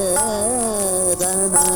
वेदना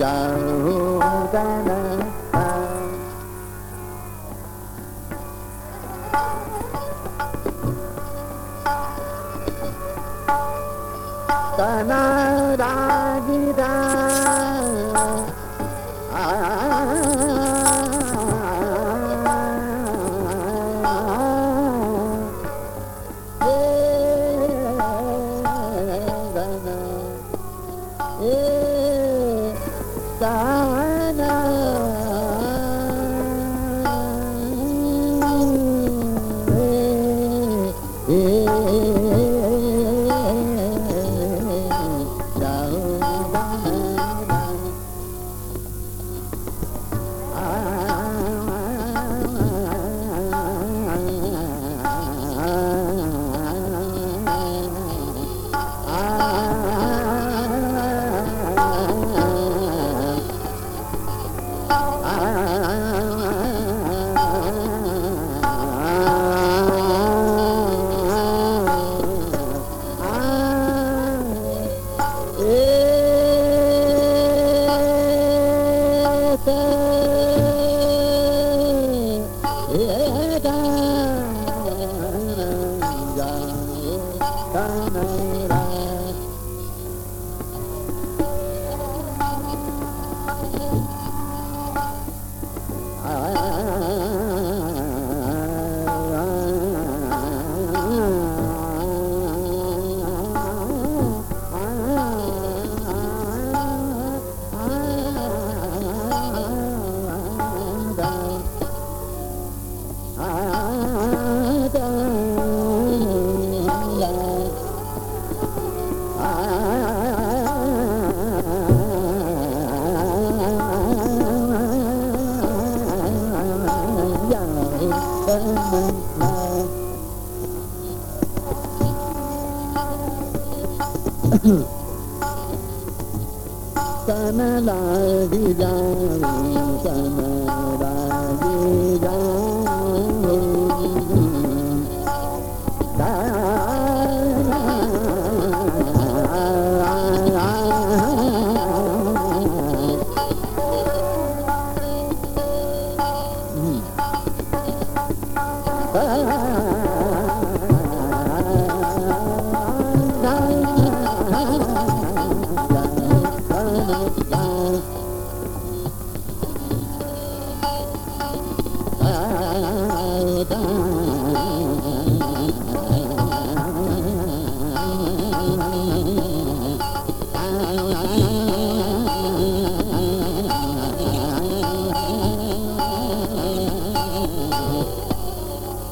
Ah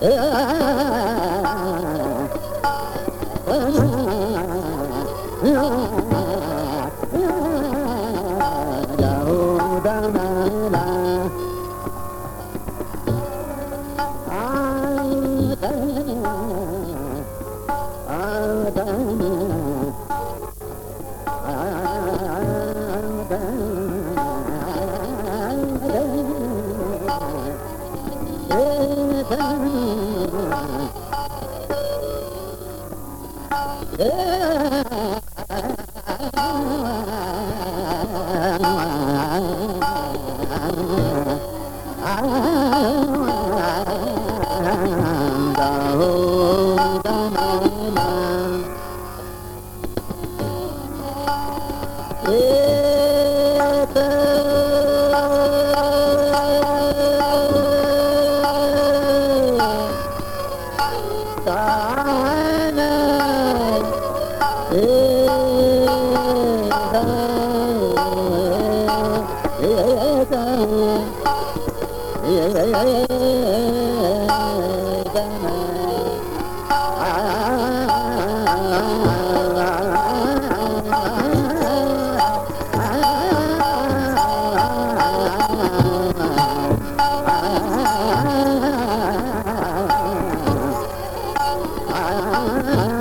呃啊啊啊啊啊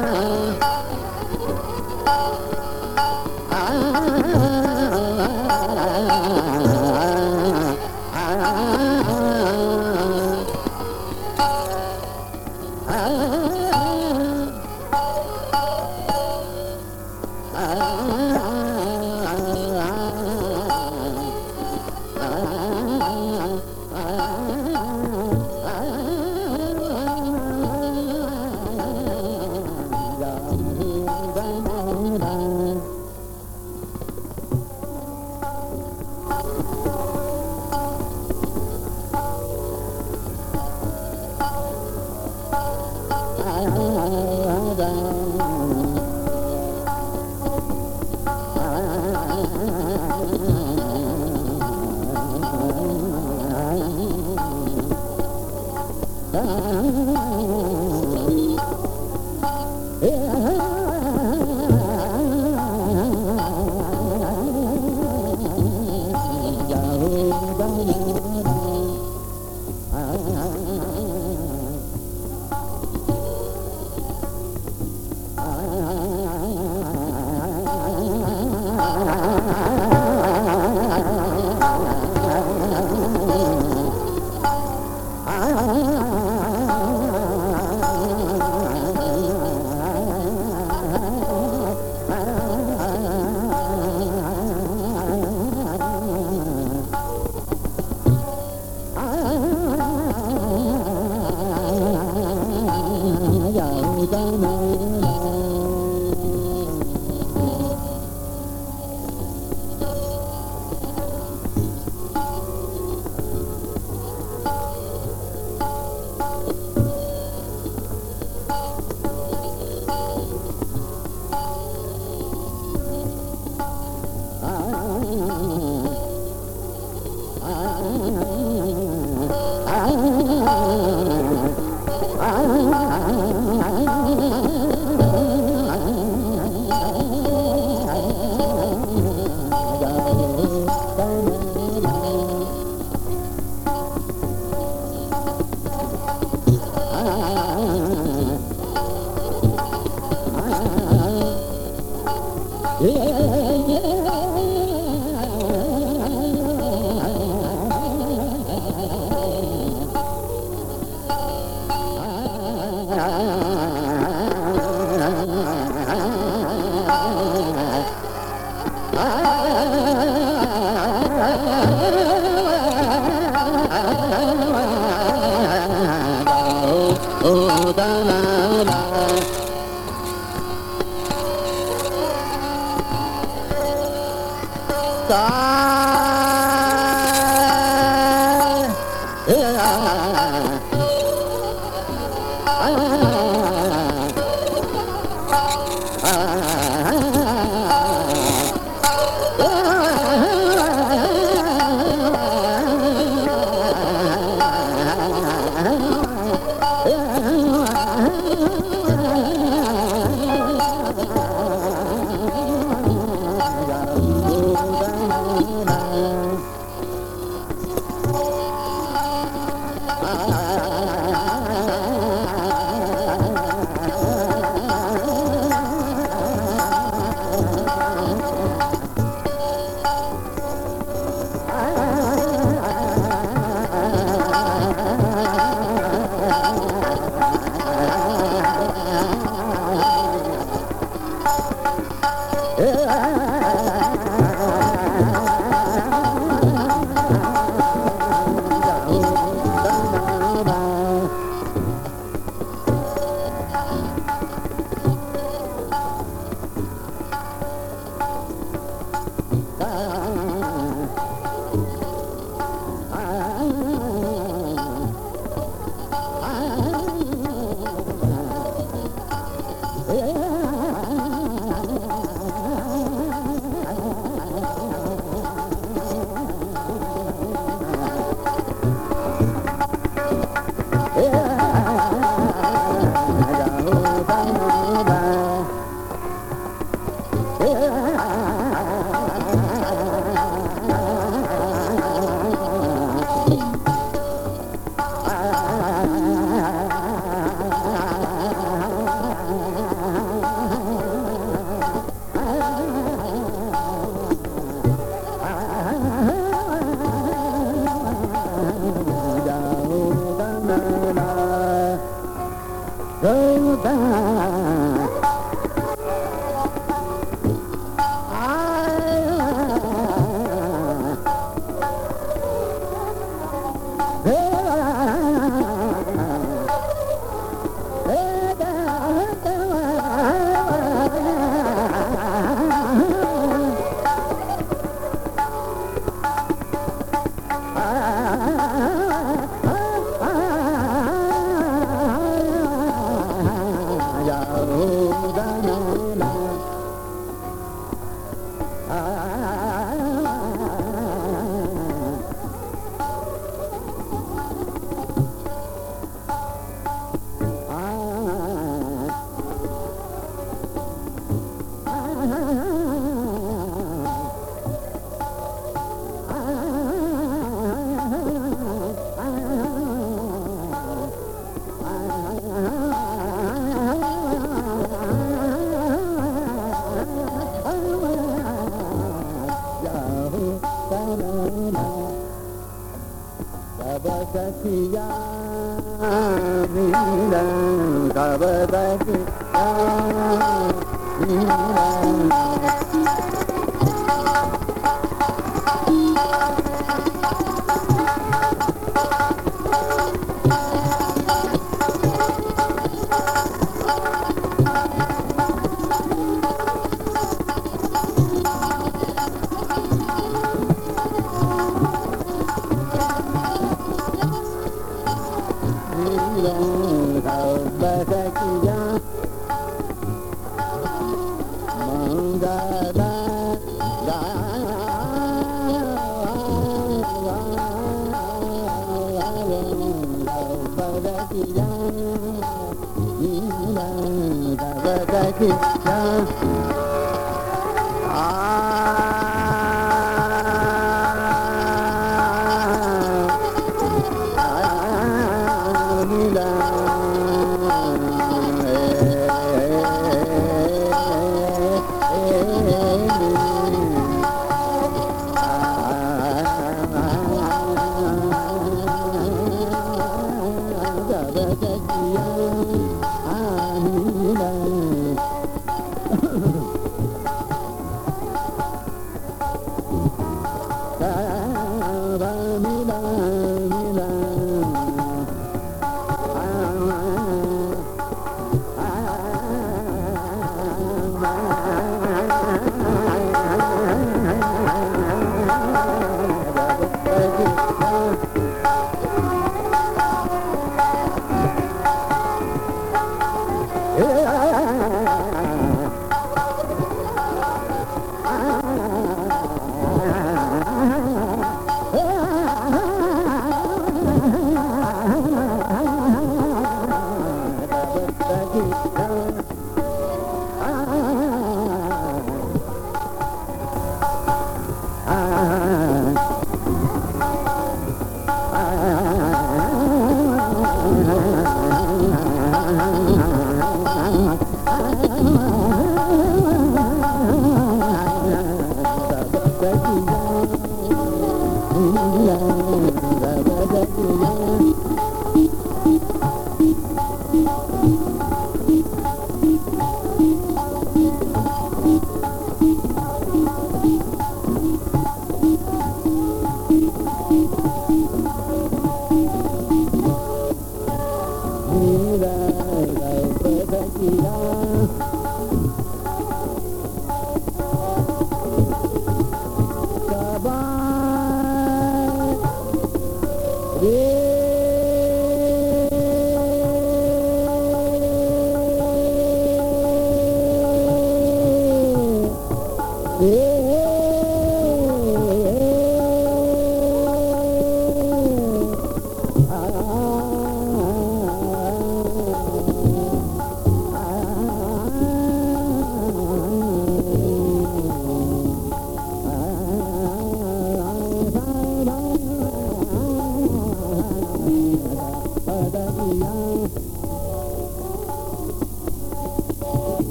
Yeah.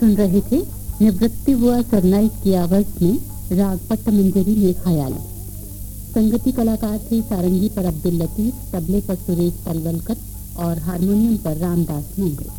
सुन रहे थे, निवृत्ति हुआ सरनाइक की आवाज़ में राग पट्ट मंजरी में ख्याल। संगति कलाकार थे सारंगी पर अब्दुल लतीफ, तबले पर सुरेश पलवलकर और हारमोनियम पर रामदास मंगल।